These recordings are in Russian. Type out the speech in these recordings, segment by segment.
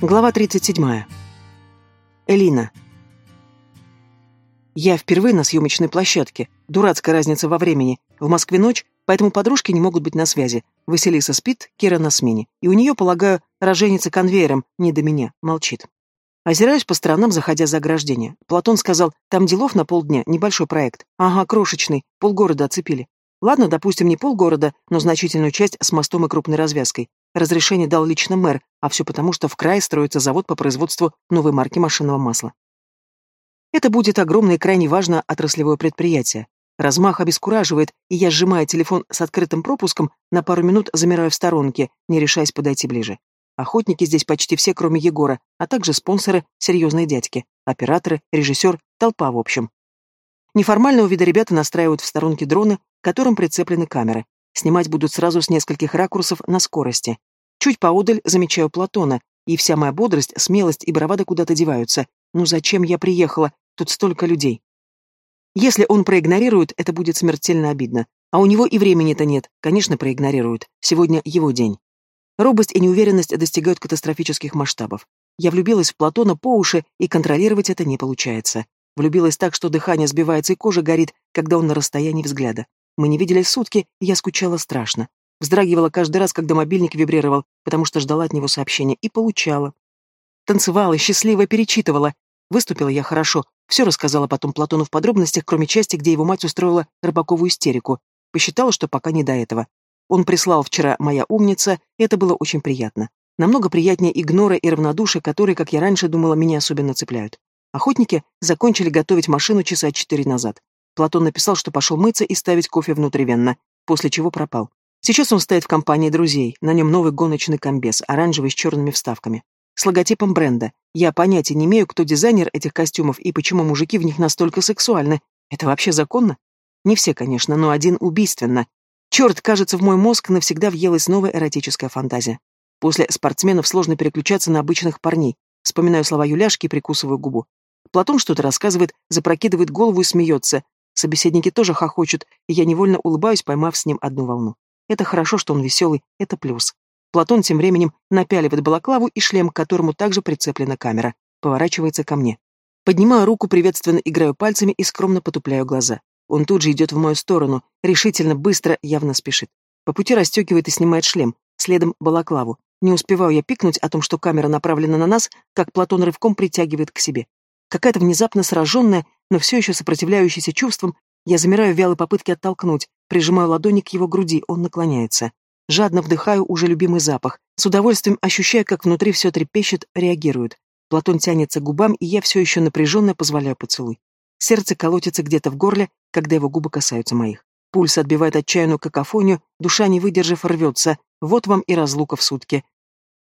Глава 37. Элина. Я впервые на съемочной площадке. Дурацкая разница во времени. В Москве ночь, поэтому подружки не могут быть на связи. Василиса спит, Кира на смене. И у нее, полагаю, роженица конвейером, не до меня, молчит. Озираюсь по сторонам, заходя за ограждение. Платон сказал, там делов на полдня, небольшой проект. Ага, крошечный, полгорода оцепили. Ладно, допустим, не полгорода, но значительную часть с мостом и крупной развязкой. Разрешение дал лично мэр, а все потому, что в крае строится завод по производству новой марки машинного масла. Это будет огромное и крайне важное отраслевое предприятие. Размах обескураживает, и я, сжимая телефон с открытым пропуском, на пару минут замираю в сторонке, не решаясь подойти ближе. Охотники здесь почти все, кроме Егора, а также спонсоры, серьезные дядьки, операторы, режиссер, толпа в общем. Неформального вида ребята настраивают в сторонке дроны, к которым прицеплены камеры. Снимать будут сразу с нескольких ракурсов на скорости. Чуть поодаль замечаю Платона, и вся моя бодрость, смелость и бравада куда-то деваются. Ну зачем я приехала? Тут столько людей. Если он проигнорирует, это будет смертельно обидно. А у него и времени-то нет. Конечно, проигнорирует. Сегодня его день. Робость и неуверенность достигают катастрофических масштабов. Я влюбилась в Платона по уши, и контролировать это не получается. Влюбилась так, что дыхание сбивается и кожа горит, когда он на расстоянии взгляда. Мы не виделись сутки, и я скучала страшно. Вздрагивала каждый раз, когда мобильник вибрировал, потому что ждала от него сообщения, и получала. Танцевала, счастливо перечитывала. Выступила я хорошо. Все рассказала потом Платону в подробностях, кроме части, где его мать устроила рыбаковую истерику. Посчитала, что пока не до этого. Он прислал вчера «Моя умница», и это было очень приятно. Намного приятнее игнора и равнодушия, которые, как я раньше думала, меня особенно цепляют. Охотники закончили готовить машину часа четыре назад. Платон написал, что пошел мыться и ставить кофе внутривенно, после чего пропал. Сейчас он стоит в компании друзей, на нем новый гоночный комбез, оранжевый с черными вставками. С логотипом бренда. Я понятия не имею, кто дизайнер этих костюмов и почему мужики в них настолько сексуальны. Это вообще законно? Не все, конечно, но один убийственно. Черт, кажется, в мой мозг навсегда въелась новая эротическая фантазия. После спортсменов сложно переключаться на обычных парней. Вспоминаю слова Юляшки и прикусываю губу. Платон что-то рассказывает, запрокидывает голову и смеется. Собеседники тоже хохочут, и я невольно улыбаюсь, поймав с ним одну волну. Это хорошо, что он веселый, это плюс. Платон тем временем напяливает балаклаву и шлем, к которому также прицеплена камера. Поворачивается ко мне. Поднимаю руку, приветственно играю пальцами и скромно потупляю глаза. Он тут же идет в мою сторону, решительно, быстро, явно спешит. По пути расстегивает и снимает шлем, следом балаклаву. Не успеваю я пикнуть о том, что камера направлена на нас, как Платон рывком притягивает к себе. Какая-то внезапно сраженная, но все еще сопротивляющаяся чувством, я замираю в вялой попытке оттолкнуть, прижимаю ладони к его груди, он наклоняется. Жадно вдыхаю уже любимый запах, с удовольствием ощущая, как внутри все трепещет, реагирует. Платон тянется к губам, и я все еще напряженно позволяю поцелуй. Сердце колотится где-то в горле, когда его губы касаются моих. Пульс отбивает отчаянную какофонию, душа, не выдержав, рвется. Вот вам и разлука в сутки.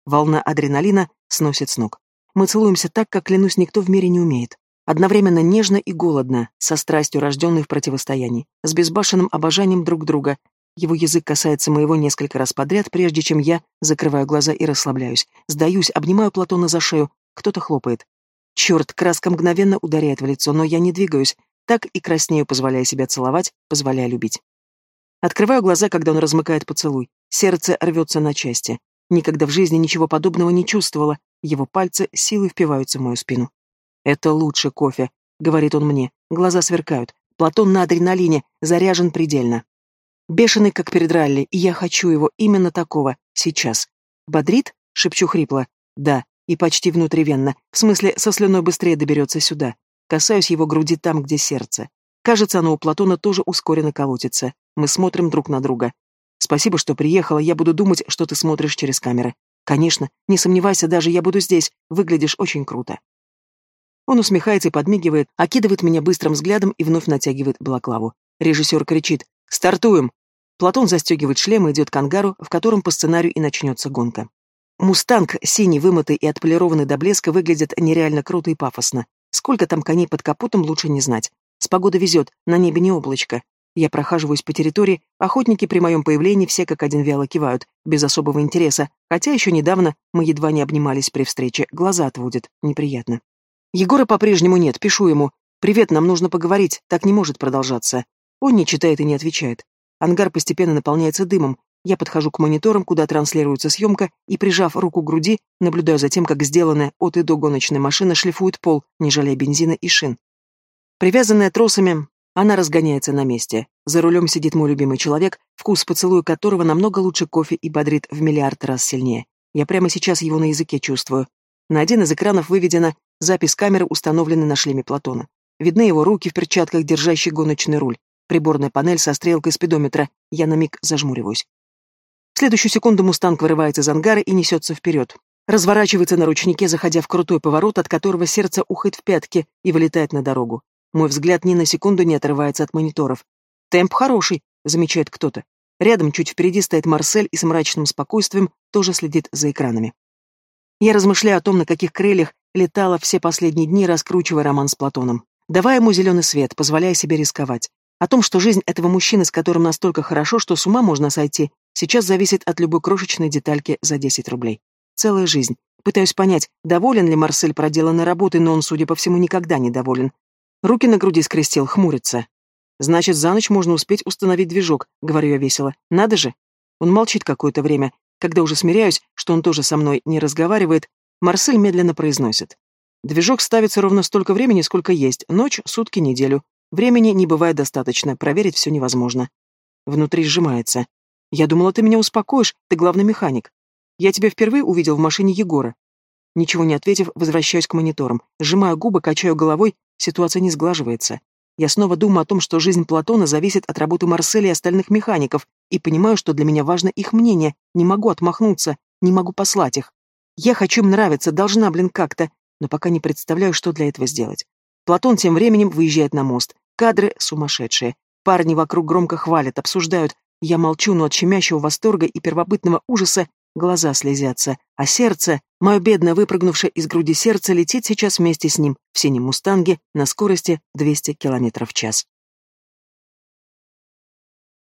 Волна адреналина сносит с ног. Мы целуемся так, как, клянусь, никто в мире не умеет. Одновременно нежно и голодно, со страстью, рожденной в противостоянии, с безбашенным обожанием друг друга. Его язык касается моего несколько раз подряд, прежде чем я закрываю глаза и расслабляюсь. Сдаюсь, обнимаю Платона за шею. Кто-то хлопает. Черт, краска мгновенно ударяет в лицо, но я не двигаюсь. Так и краснею, позволяя себя целовать, позволяя любить. Открываю глаза, когда он размыкает поцелуй. Сердце рвется на части. Никогда в жизни ничего подобного не чувствовала. Его пальцы силой впиваются в мою спину. «Это лучше кофе», — говорит он мне. Глаза сверкают. Платон на адреналине, заряжен предельно. Бешеный, как перед ралли, и я хочу его именно такого, сейчас. «Бодрит?» — шепчу хрипло. «Да», и почти внутривенно, в смысле, со слюной быстрее доберется сюда. Касаюсь его груди там, где сердце. Кажется, оно у Платона тоже ускоренно колотится. Мы смотрим друг на друга. Спасибо, что приехала, я буду думать, что ты смотришь через камеры. Конечно, не сомневайся, даже я буду здесь, выглядишь очень круто. Он усмехается и подмигивает, окидывает меня быстрым взглядом и вновь натягивает балаклаву. Режиссер кричит «Стартуем!». Платон застегивает шлем и идет к ангару, в котором по сценарию и начнется гонка. Мустанг, синий, вымытый и отполированный до блеска, выглядит нереально круто и пафосно. Сколько там коней под капотом, лучше не знать. С погодой везет, на небе не облачко. Я прохаживаюсь по территории, охотники при моем появлении все как один вяло кивают, без особого интереса, хотя еще недавно мы едва не обнимались при встрече, глаза отводят, неприятно. Егора по-прежнему нет, пишу ему. «Привет, нам нужно поговорить, так не может продолжаться». Он не читает и не отвечает. Ангар постепенно наполняется дымом, Я подхожу к мониторам, куда транслируется съемка, и, прижав руку к груди, наблюдаю за тем, как сделанная от и до гоночная машина шлифует пол, не жалея бензина и шин. Привязанная тросами, она разгоняется на месте. За рулем сидит мой любимый человек, вкус поцелуя которого намного лучше кофе и бодрит в миллиард раз сильнее. Я прямо сейчас его на языке чувствую. На один из экранов выведена запись камеры, установленной на шлеме Платона. Видны его руки в перчатках, держащие гоночный руль. Приборная панель со стрелкой спидометра. Я на миг зажмуриваюсь. В следующую секунду «Мустанг» вырывается из ангара и несется вперед. Разворачивается на ручнике, заходя в крутой поворот, от которого сердце ухает в пятки и вылетает на дорогу. Мой взгляд ни на секунду не отрывается от мониторов. «Темп хороший», — замечает кто-то. Рядом, чуть впереди, стоит Марсель и с мрачным спокойствием тоже следит за экранами. Я размышляю о том, на каких крыльях летала все последние дни, раскручивая роман с Платоном. Давая ему зеленый свет, позволяя себе рисковать. О том, что жизнь этого мужчины, с которым настолько хорошо, что с ума можно сойти, сейчас зависит от любой крошечной детальки за 10 рублей. Целая жизнь. Пытаюсь понять, доволен ли Марсель проделанной работой, но он, судя по всему, никогда не доволен. Руки на груди скрестил, хмурится. «Значит, за ночь можно успеть установить движок», — говорю я весело. «Надо же». Он молчит какое-то время. Когда уже смиряюсь, что он тоже со мной не разговаривает, Марсель медленно произносит. «Движок ставится ровно столько времени, сколько есть. Ночь, сутки, неделю. Времени не бывает достаточно, проверить все невозможно». Внутри сжимается. «Я думала, ты меня успокоишь, ты главный механик. Я тебя впервые увидел в машине Егора». Ничего не ответив, возвращаюсь к мониторам. Сжимаю губы, качаю головой, ситуация не сглаживается. Я снова думаю о том, что жизнь Платона зависит от работы Марселя и остальных механиков, и понимаю, что для меня важно их мнение, не могу отмахнуться, не могу послать их. Я хочу им нравиться, должна, блин, как-то, но пока не представляю, что для этого сделать. Платон тем временем выезжает на мост. Кадры сумасшедшие. Парни вокруг громко хвалят, обсуждают. Я молчу, но от щемящего восторга и первобытного ужаса глаза слезятся, а сердце, мое бедно выпрыгнувшее из груди сердце, летит сейчас вместе с ним в синем мустанге на скорости 200 км в час.